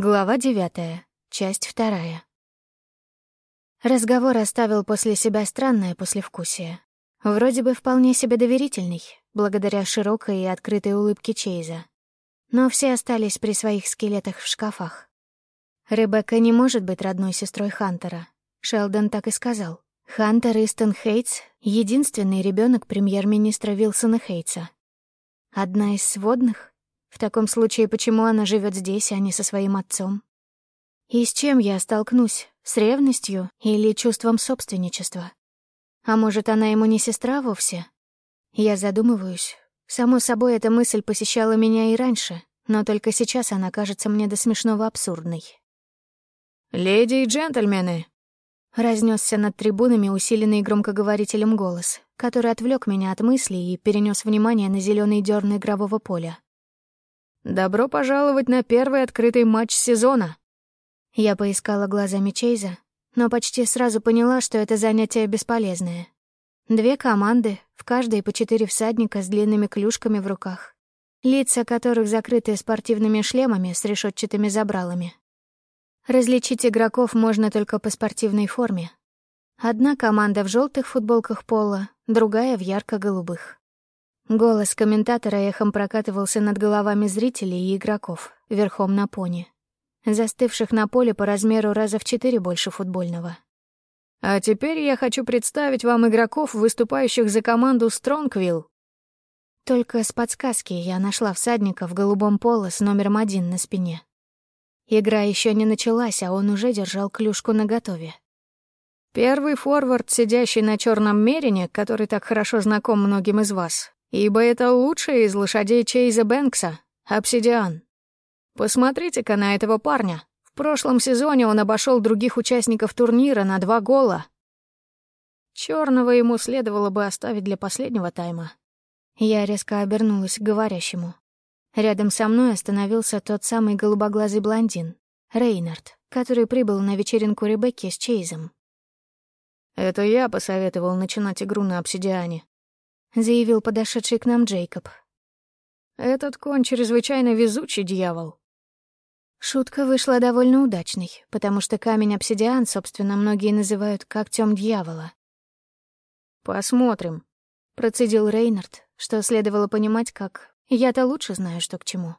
Глава девятая, часть вторая. Разговор оставил после себя странное послевкусие. Вроде бы вполне себе доверительный, благодаря широкой и открытой улыбке Чейза. Но все остались при своих скелетах в шкафах. Ребекка не может быть родной сестрой Хантера. Шелдон так и сказал. Хантер Истон Хейтс — единственный ребенок премьер-министра Вилсона Хейтса. Одна из сводных? В таком случае, почему она живет здесь, а не со своим отцом? И с чем я столкнусь? С ревностью или чувством собственничества? А может, она ему не сестра вовсе? Я задумываюсь. Само собой, эта мысль посещала меня и раньше, но только сейчас она кажется мне до смешного абсурдной. «Леди и джентльмены!» Разнесся над трибунами усиленный громкоговорителем голос, который отвлек меня от мыслей и перенес внимание на зеленый дерн игрового поля. «Добро пожаловать на первый открытый матч сезона!» Я поискала глазами Чейза, но почти сразу поняла, что это занятие бесполезное. Две команды, в каждой по четыре всадника с длинными клюшками в руках, лица которых закрыты спортивными шлемами с решетчатыми забралами. Различить игроков можно только по спортивной форме. Одна команда в желтых футболках пола, другая в ярко-голубых. Голос комментатора эхом прокатывался над головами зрителей и игроков, верхом на пони, застывших на поле по размеру раза в четыре больше футбольного. А теперь я хочу представить вам игроков, выступающих за команду Стронгвилл. Только с подсказки я нашла всадника в голубом поло с номером один на спине. Игра еще не началась, а он уже держал клюшку наготове. Первый форвард, сидящий на черном мерине, который так хорошо знаком многим из вас, ибо это лучший из лошадей Чейза Бэнкса, Обсидиан. Посмотрите-ка на этого парня. В прошлом сезоне он обошел других участников турнира на два гола. Черного ему следовало бы оставить для последнего тайма. Я резко обернулась к говорящему. Рядом со мной остановился тот самый голубоглазый блондин, Рейнард, который прибыл на вечеринку Ребекки с Чейзом. «Это я посоветовал начинать игру на обсидиане», — заявил подошедший к нам Джейкоб. «Этот конь чрезвычайно везучий дьявол». Шутка вышла довольно удачной, потому что камень-обсидиан, собственно, многие называют когтем дьявола. «Посмотрим», — процедил Рейнард, что следовало понимать как «я-то лучше знаю, что к чему».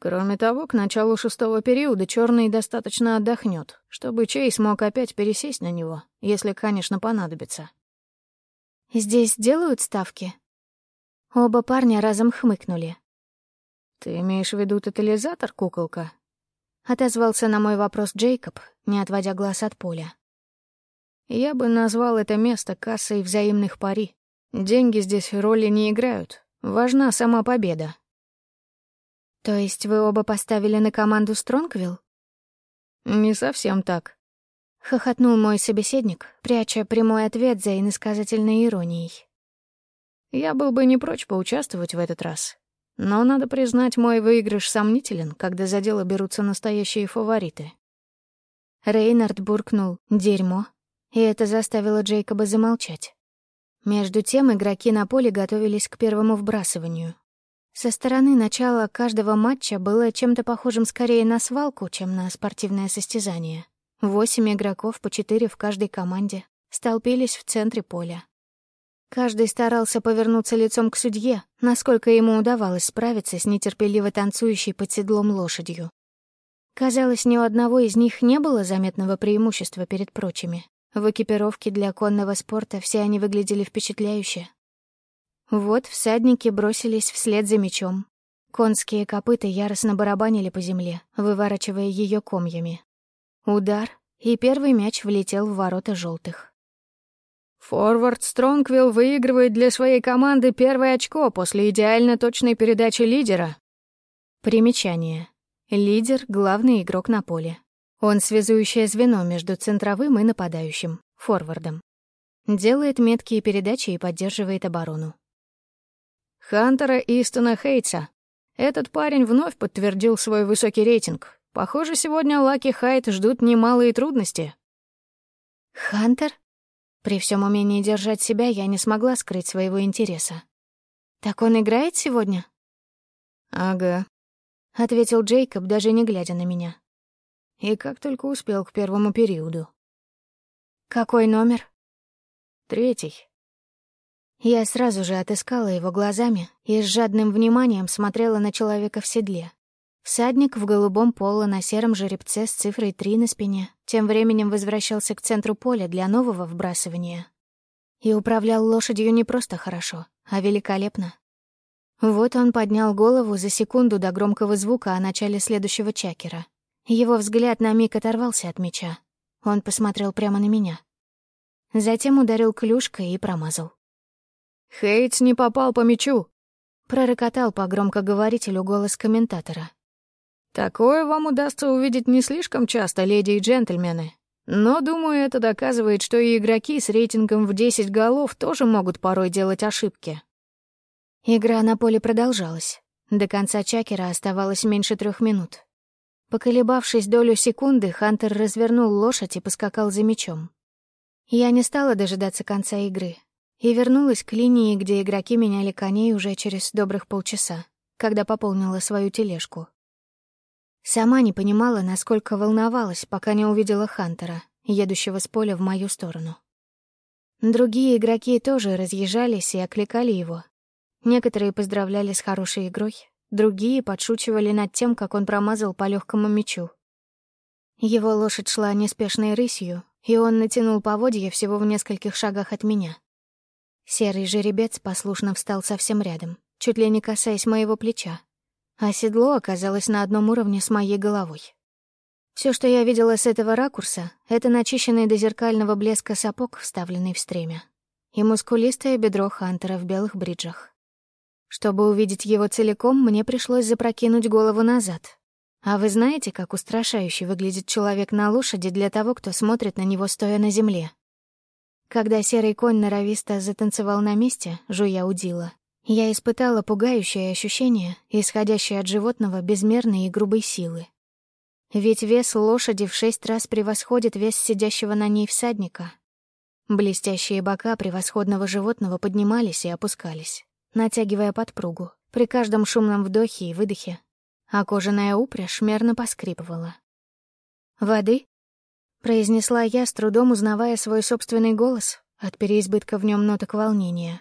Кроме того, к началу шестого периода черный достаточно отдохнет, чтобы Чейз мог опять пересесть на него, если, конечно, понадобится. Здесь делают ставки?» Оба парня разом хмыкнули. «Ты имеешь в виду тотализатор, куколка?» Отозвался на мой вопрос Джейкоб, не отводя глаз от поля. «Я бы назвал это место кассой взаимных пари. Деньги здесь роли не играют. Важна сама победа». «То есть вы оба поставили на команду Стронгвилл?» «Не совсем так. — хохотнул мой собеседник, пряча прямой ответ за иносказательной иронией. «Я был бы не прочь поучаствовать в этот раз. Но, надо признать, мой выигрыш сомнителен, когда за дело берутся настоящие фавориты». Рейнард буркнул «дерьмо», и это заставило Джейкоба замолчать. Между тем игроки на поле готовились к первому вбрасыванию. Со стороны начала каждого матча было чем-то похожим скорее на свалку, чем на спортивное состязание. Восемь игроков, по четыре в каждой команде, столпились в центре поля. Каждый старался повернуться лицом к судье, насколько ему удавалось справиться с нетерпеливо танцующей под седлом лошадью. Казалось, ни у одного из них не было заметного преимущества перед прочими. В экипировке для конного спорта все они выглядели впечатляюще. Вот всадники бросились вслед за мечом. Конские копыта яростно барабанили по земле, выворачивая ее комьями. Удар, и первый мяч влетел в ворота желтых. Форвард Стронгвилл выигрывает для своей команды первое очко после идеально точной передачи лидера. Примечание. Лидер — главный игрок на поле. Он связующее звено между центровым и нападающим, форвардом. Делает меткие передачи и поддерживает оборону. Хантера Истона Хейтса. Этот парень вновь подтвердил свой высокий рейтинг, Похоже, сегодня Лаки Хайт ждут немалые трудности. Хантер? При всем умении держать себя я не смогла скрыть своего интереса. Так он играет сегодня? Ага. ответил Джейкоб, даже не глядя на меня. И как только успел к первому периоду. Какой номер? Третий. Я сразу же отыскала его глазами и с жадным вниманием смотрела на человека в седле. Всадник в голубом поло на сером жеребце с цифрой 3 на спине тем временем возвращался к центру поля для нового вбрасывания. И управлял лошадью не просто хорошо, а великолепно. Вот он поднял голову за секунду до громкого звука о начале следующего чакера. Его взгляд на миг оторвался от меча. Он посмотрел прямо на меня. Затем ударил клюшкой и промазал. «Хейтс не попал по мячу!» — пророкотал по громкоговорителю голос комментатора. «Такое вам удастся увидеть не слишком часто, леди и джентльмены. Но, думаю, это доказывает, что и игроки с рейтингом в 10 голов тоже могут порой делать ошибки». Игра на поле продолжалась. До конца чакера оставалось меньше трех минут. Поколебавшись долю секунды, Хантер развернул лошадь и поскакал за мячом. Я не стала дожидаться конца игры, и вернулась к линии, где игроки меняли коней уже через добрых полчаса, когда пополнила свою тележку. Сама не понимала, насколько волновалась, пока не увидела Хантера, едущего с поля в мою сторону. Другие игроки тоже разъезжались и окликали его. Некоторые поздравляли с хорошей игрой, другие подшучивали над тем, как он промазал по легкому мячу. Его лошадь шла неспешной рысью, и он натянул поводья всего в нескольких шагах от меня. Серый жеребец послушно встал совсем рядом, чуть ли не касаясь моего плеча, а седло оказалось на одном уровне с моей головой. Все, что я видела с этого ракурса, это начищенный до зеркального блеска сапог, вставленный в стремя, и мускулистое бедро Хантера в белых бриджах. Чтобы увидеть его целиком, мне пришлось запрокинуть голову назад. А вы знаете, как устрашающе выглядит человек на лошади для того, кто смотрит на него, стоя на земле? Когда серый конь норовисто затанцевал на месте, жуя удила, я испытала пугающее ощущение, исходящее от животного безмерной и грубой силы. Ведь вес лошади в шесть раз превосходит вес сидящего на ней всадника. Блестящие бока превосходного животного поднимались и опускались, натягивая подпругу при каждом шумном вдохе и выдохе, а кожаная упряжь мерно поскрипывала. «Воды?» произнесла я, с трудом узнавая свой собственный голос от переизбытка в нем ноток волнения.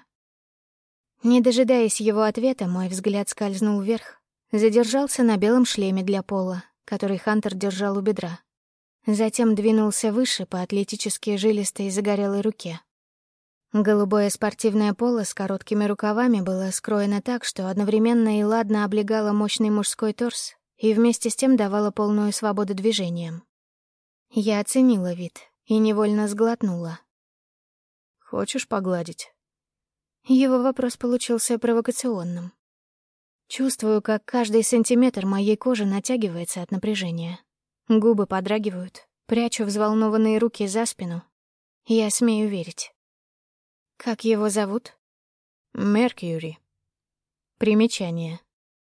Не дожидаясь его ответа, мой взгляд скользнул вверх, задержался на белом шлеме для пола, который Хантер держал у бедра. Затем двинулся выше по атлетически жилистой загорелой руке. Голубое спортивное поло с короткими рукавами было скроено так, что одновременно и ладно облегало мощный мужской торс и вместе с тем давало полную свободу движениям. Я оценила вид и невольно сглотнула. «Хочешь погладить?» Его вопрос получился провокационным. Чувствую, как каждый сантиметр моей кожи натягивается от напряжения. Губы подрагивают, прячу взволнованные руки за спину. Я смею верить. Как его зовут? Меркьюри. Примечание.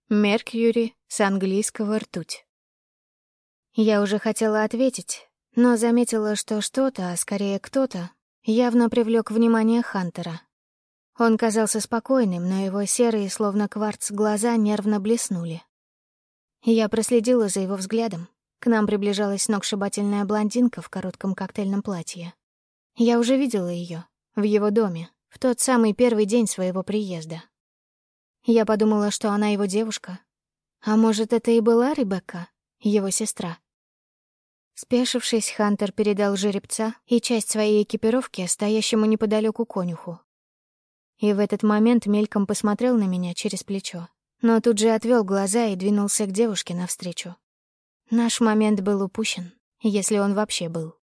Меркьюри с английского «ртуть». Я уже хотела ответить, но заметила, что что-то, а скорее кто-то, явно привлек внимание Хантера. Он казался спокойным, но его серые, словно кварц, глаза нервно блеснули. Я проследила за его взглядом. К нам приближалась сногсшибательная блондинка в коротком коктейльном платье. Я уже видела ее в его доме, в тот самый первый день своего приезда. Я подумала, что она его девушка. А может, это и была Ребекка, его сестра. Спешившись, Хантер передал жеребца и часть своей экипировки стоящему неподалеку конюху. И в этот момент мельком посмотрел на меня через плечо, но тут же отвел глаза и двинулся к девушке навстречу. Наш момент был упущен, если он вообще был.